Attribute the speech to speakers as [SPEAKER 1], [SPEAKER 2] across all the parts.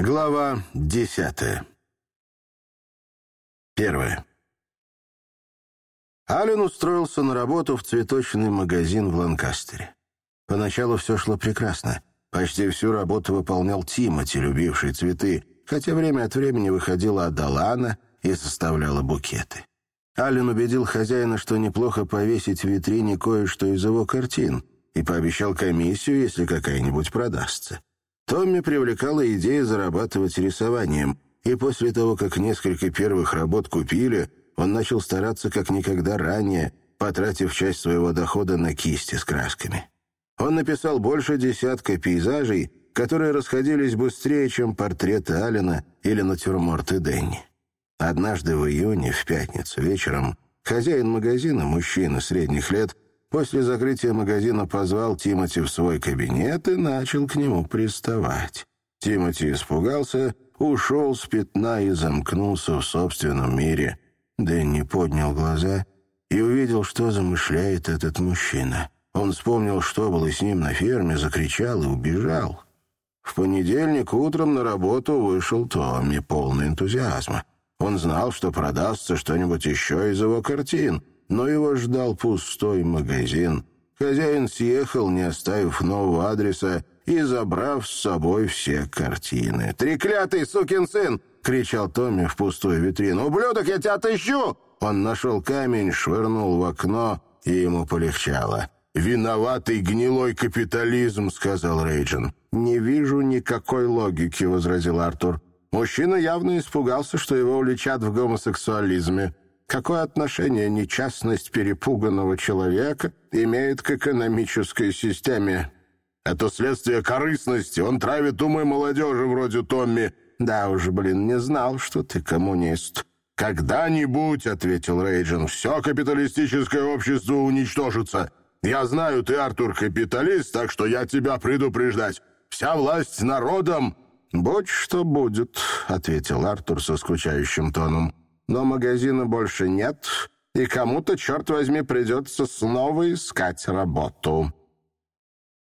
[SPEAKER 1] Глава десятая. Первое. Аллен устроился на работу в цветочный магазин в Ланкастере. Поначалу все шло прекрасно. Почти всю работу выполнял Тимоти, любивший цветы, хотя время от времени выходила Адалана и составляла букеты. Аллен убедил хозяина, что неплохо повесить в витрине кое-что из его картин, и пообещал комиссию, если какая-нибудь продастся. Томми привлекала идея зарабатывать рисованием, и после того, как несколько первых работ купили, он начал стараться как никогда ранее, потратив часть своего дохода на кисти с красками. Он написал больше десятка пейзажей, которые расходились быстрее, чем портреты Алина или натюрморты Дэнни. Однажды в июне, в пятницу вечером, хозяин магазина, мужчина средних лет, После закрытия магазина позвал Тимоти в свой кабинет и начал к нему приставать. Тимоти испугался, ушел с пятна и замкнулся в собственном мире. Дэнни поднял глаза и увидел, что замышляет этот мужчина. Он вспомнил, что было с ним на ферме, закричал и убежал. В понедельник утром на работу вышел Томми, полный энтузиазма. Он знал, что продастся что-нибудь еще из его картин — но его ждал пустой магазин. Хозяин съехал, не оставив нового адреса и забрав с собой все картины. «Треклятый сукин сын!» — кричал Томми в пустую витрину. «Ублюдок, я тебя отыщу!» Он нашел камень, швырнул в окно, и ему полегчало. «Виноватый гнилой капитализм», — сказал Рейджин. «Не вижу никакой логики», — возразил Артур. Мужчина явно испугался, что его уличат в гомосексуализме. Какое отношение нечастность перепуганного человека имеет к экономической системе? Это следствие корыстности. Он травит умы молодежи вроде Томми. Да уж, блин, не знал, что ты коммунист. «Когда-нибудь», — ответил Рейджин, — «все капиталистическое общество уничтожится. Я знаю, ты, Артур, капиталист, так что я тебя предупреждать. Вся власть народом». «Будь что будет», — ответил Артур со скучающим тоном но магазина больше нет, и кому-то, черт возьми, придется снова искать работу».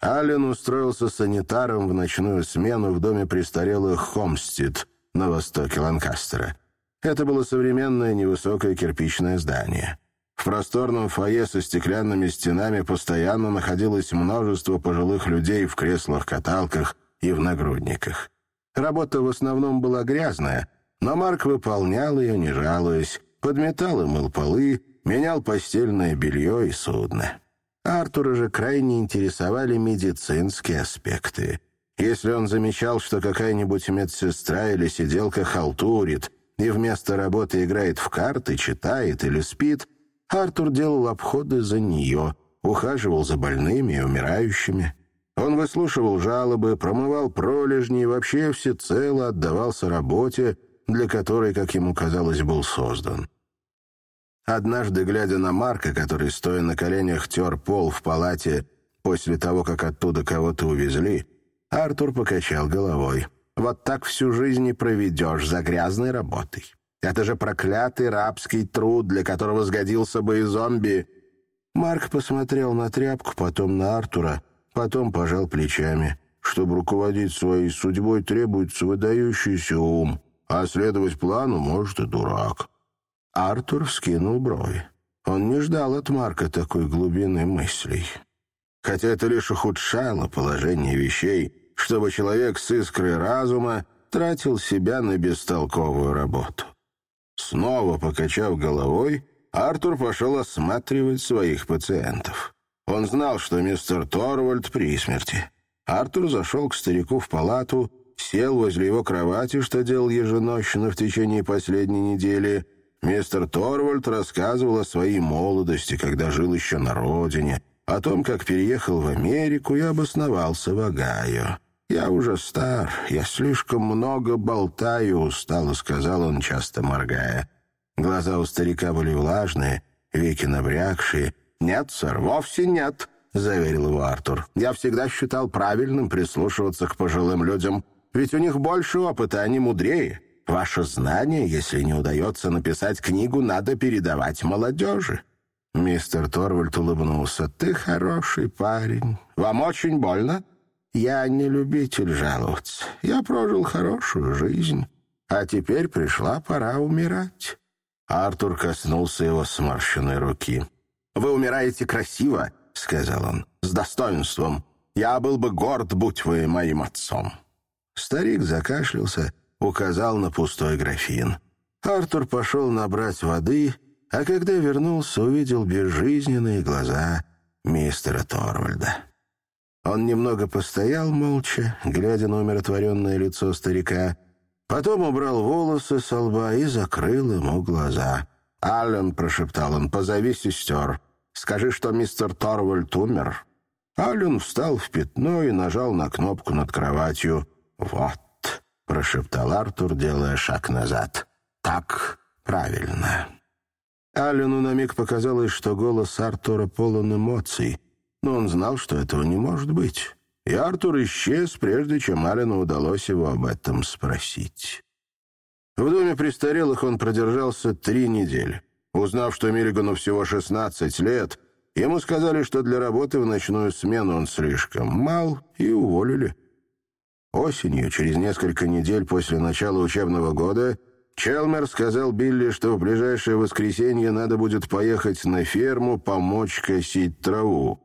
[SPEAKER 1] Аллен устроился санитаром в ночную смену в доме престарелых Хомстед на востоке Ланкастера. Это было современное невысокое кирпичное здание. В просторном фойе со стеклянными стенами постоянно находилось множество пожилых людей в креслах-каталках и в нагрудниках. Работа в основном была грязная — но Марк выполнял ее, не жалуясь, подметал и мыл полы, менял постельное белье и судно. Артура же крайне интересовали медицинские аспекты. Если он замечал, что какая-нибудь медсестра или сиделка халтурит и вместо работы играет в карты, читает или спит, Артур делал обходы за нее, ухаживал за больными и умирающими. Он выслушивал жалобы, промывал пролежни и вообще всецело отдавался работе, для которой, как ему казалось, был создан. Однажды, глядя на Марка, который, стоя на коленях, тер пол в палате после того, как оттуда кого-то увезли, Артур покачал головой. «Вот так всю жизнь не проведешь за грязной работой. Это же проклятый рабский труд, для которого сгодился бы и зомби». Марк посмотрел на тряпку, потом на Артура, потом пожал плечами. Чтобы руководить своей судьбой, требуется выдающийся ум а следовать плану может и дурак». Артур вскинул брови. Он не ждал от Марка такой глубины мыслей. Хотя это лишь ухудшало положение вещей, чтобы человек с искрой разума тратил себя на бестолковую работу. Снова покачав головой, Артур пошел осматривать своих пациентов. Он знал, что мистер Торвальд при смерти. Артур зашел к старику в палату сел возле его кровати, что делал еженощно в течение последней недели. Мистер Торвальд рассказывал о своей молодости, когда жил еще на родине, о том, как переехал в Америку и обосновался в Огайо. «Я уже стар, я слишком много болтаю», — устало сказал он, часто моргая. Глаза у старика были влажные, веки набрякшие. «Нет, сэр, вовсе нет», — заверил его Артур. «Я всегда считал правильным прислушиваться к пожилым людям. Ведь у них больше опыта, они мудрее. Ваше знание, если не удается написать книгу, надо передавать молодежи». Мистер Торвальд улыбнулся. «Ты хороший парень. Вам очень больно?» Я не любитель жаловаться. Я прожил хорошую жизнь, а теперь пришла пора умирать». Артур коснулся его сморщенной руки. «Вы умираете красиво», — сказал он, — «с достоинством. Я был бы горд, будь вы моим отцом». Старик закашлялся, указал на пустой графин. Артур пошел набрать воды, а когда вернулся, увидел безжизненные глаза мистера Торвальда. Он немного постоял молча, глядя на умиротворенное лицо старика, потом убрал волосы со лба и закрыл ему глаза. «Аллен», — прошептал он, — «позови сестер. Скажи, что мистер Торвальд умер». Аллен встал в пятно и нажал на кнопку над кроватью. «Вот», — прошептал Артур, делая шаг назад. «Так правильно». Аллену на миг показалось, что голос Артура полон эмоций, но он знал, что этого не может быть. И Артур исчез, прежде чем Аллену удалось его об этом спросить. В доме престарелых он продержался три недели. Узнав, что Миллигану всего 16 лет, ему сказали, что для работы в ночную смену он слишком мал, и уволили. Осенью, через несколько недель после начала учебного года, Челмер сказал Билли, что в ближайшее воскресенье надо будет поехать на ферму помочь косить траву.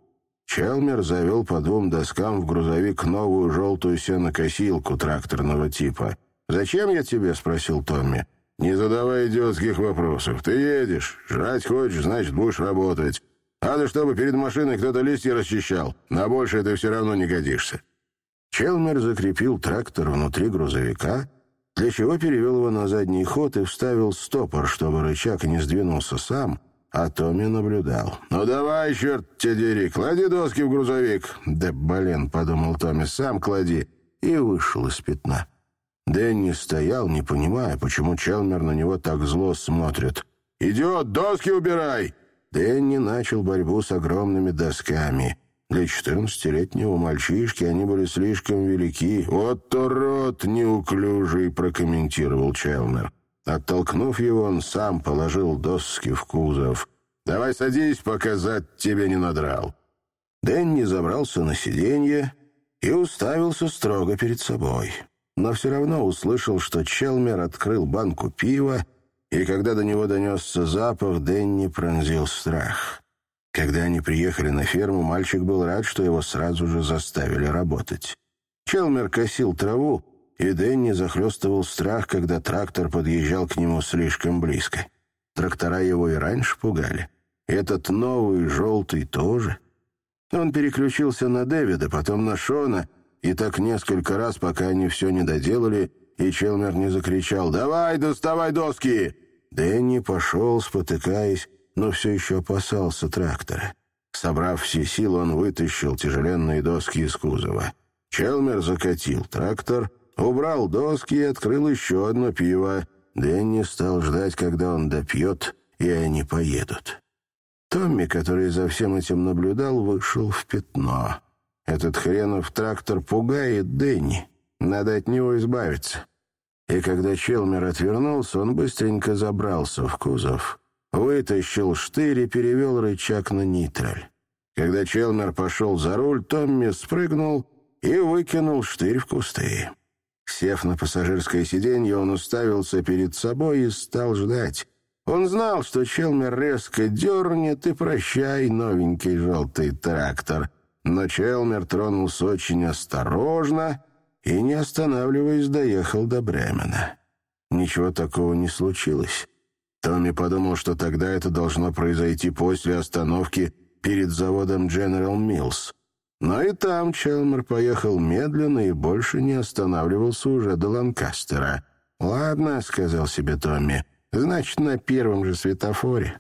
[SPEAKER 1] Челмер завел по двум доскам в грузовик новую желтую сенокосилку тракторного типа. «Зачем я тебе?» — спросил Томми. «Не задавай идиотских вопросов. Ты едешь. Жрать хочешь, значит, будешь работать. Надо, чтобы перед машиной кто-то листья расчищал. На больше ты все равно не годишься». Челмер закрепил трактор внутри грузовика, для чего перевел его на задний ход и вставил стопор, чтобы рычаг не сдвинулся сам, а Томми наблюдал. «Ну давай, черт те дери, клади доски в грузовик!» «Да блин», — подумал Томми, — «сам клади!» И вышел из пятна. Дэнни стоял, не понимая, почему Челмер на него так зло смотрит. «Идиот, доски убирай!» Дэнни начал борьбу с огромными досками. Для четырнадцатилетнего мальчишки они были слишком велики. «Вот урод неуклюжий!» — прокомментировал Челмер. Оттолкнув его, он сам положил доски в кузов. «Давай садись, пока зад тебе не надрал». Дэнни забрался на сиденье и уставился строго перед собой. Но все равно услышал, что Челмер открыл банку пива, и когда до него донесся запах, Дэнни пронзил страх. Когда они приехали на ферму, мальчик был рад, что его сразу же заставили работать. Челмер косил траву, и Дэнни захлестывал страх, когда трактор подъезжал к нему слишком близко. Трактора его и раньше пугали. Этот новый, желтый тоже. Он переключился на Дэвида, потом на Шона, и так несколько раз, пока они все не доделали, и Челмер не закричал «Давай, доставай доски!» Дэнни пошел, спотыкаясь, но все еще опасался трактора. Собрав все силы, он вытащил тяжеленные доски из кузова. Челмер закатил трактор, убрал доски и открыл еще одно пиво. Дэнни стал ждать, когда он допьет, и они поедут. Томми, который за всем этим наблюдал, вышел в пятно. Этот хренов трактор пугает Дэнни. Надо от него избавиться. И когда Челмер отвернулся, он быстренько забрался в кузов вытащил штырь и перевел рычаг на нейтраль. Когда Челмер пошел за руль, Томми спрыгнул и выкинул штырь в кусты. Сев на пассажирское сиденье, он уставился перед собой и стал ждать. Он знал, что Челмер резко дернет и прощай новенький желтый трактор. Но Челмер тронулся очень осторожно и, не останавливаясь, доехал до Бремена. Ничего такого не случилось. Томми подумал, что тогда это должно произойти после остановки перед заводом General Mills. Но и там Челмер поехал медленно и больше не останавливался уже до Ланкастера. «Ладно», — сказал себе Томми, — «значит, на первом же светофоре».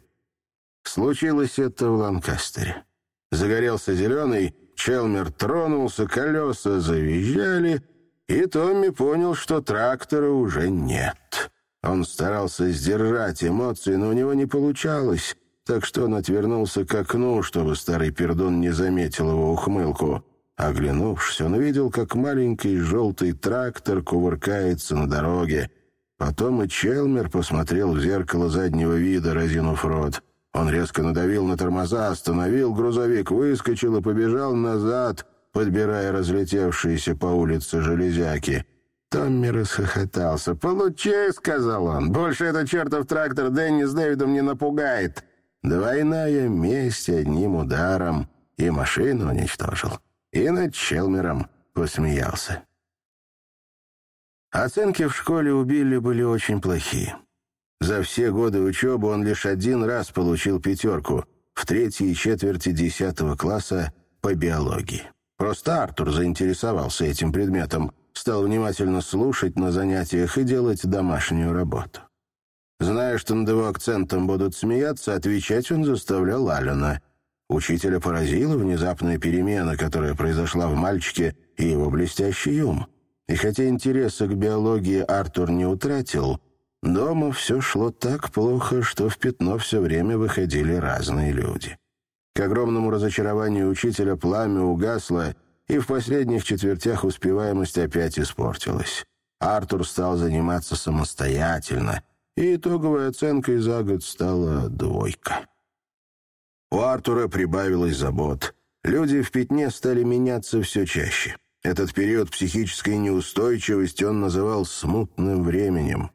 [SPEAKER 1] Случилось это в Ланкастере. Загорелся зеленый, Челмер тронулся, колеса завизжали, и Томми понял, что трактора уже нет. Он старался сдержать эмоции, но у него не получалось, так что он отвернулся к окну, чтобы старый пердун не заметил его ухмылку. Оглянувшись, он видел, как маленький желтый трактор кувыркается на дороге. Потом и Челмер посмотрел в зеркало заднего вида, разинув рот. Он резко надавил на тормоза, остановил грузовик, выскочил и побежал назад, подбирая разлетевшиеся по улице железяки. Томми расхохотался. «Получай», — сказал он. «Больше этот чертов трактор Дэнни с Дэвидом не напугает». Двойная месть одним ударом. И машину уничтожил. И над Челмером посмеялся. Оценки в школе у Билли были очень плохие. За все годы учебы он лишь один раз получил пятерку в третьей четверти десятого класса по биологии. Просто Артур заинтересовался этим предметом — стал внимательно слушать на занятиях и делать домашнюю работу. Зная, что над его акцентом будут смеяться, отвечать он заставлял Алена. Учителя поразила внезапная перемена, которая произошла в мальчике и его блестящий ум. И хотя интереса к биологии Артур не утратил, дома все шло так плохо, что в пятно все время выходили разные люди. К огромному разочарованию учителя пламя угасло, и в последних четвертях успеваемость опять испортилась. Артур стал заниматься самостоятельно, и итоговой оценкой за год стала двойка. У Артура прибавилось забот. Люди в пятне стали меняться все чаще. Этот период психической неустойчивости он называл «смутным временем».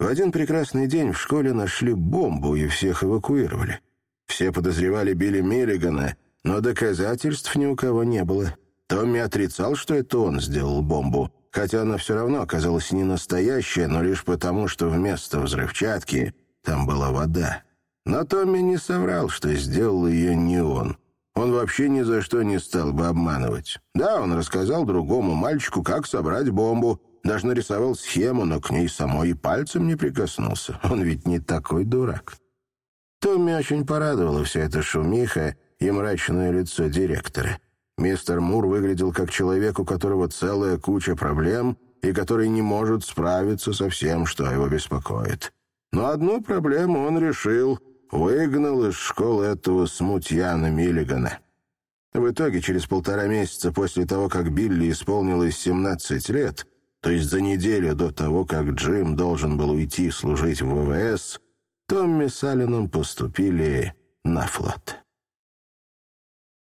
[SPEAKER 1] В один прекрасный день в школе нашли бомбу и всех эвакуировали. Все подозревали Билли Миллигана, но доказательств ни у кого не было. Томми отрицал, что это он сделал бомбу, хотя она все равно оказалась не настоящая, но лишь потому, что вместо взрывчатки там была вода. Но Томми не соврал, что сделал ее не он. Он вообще ни за что не стал бы обманывать. Да, он рассказал другому мальчику, как собрать бомбу, даже нарисовал схему, но к ней самой и пальцем не прикоснулся. Он ведь не такой дурак. Томми очень порадовала вся эта шумиха и мрачное лицо директора. Мистер Мур выглядел как человек, у которого целая куча проблем и который не может справиться со всем, что его беспокоит. Но одну проблему он решил — выгнал из школы этого смутьяна Миллигана. В итоге, через полтора месяца после того, как Билли исполнилось 17 лет, то есть за неделю до того, как Джим должен был уйти служить в ВВС, Томми с Алленом поступили на флот.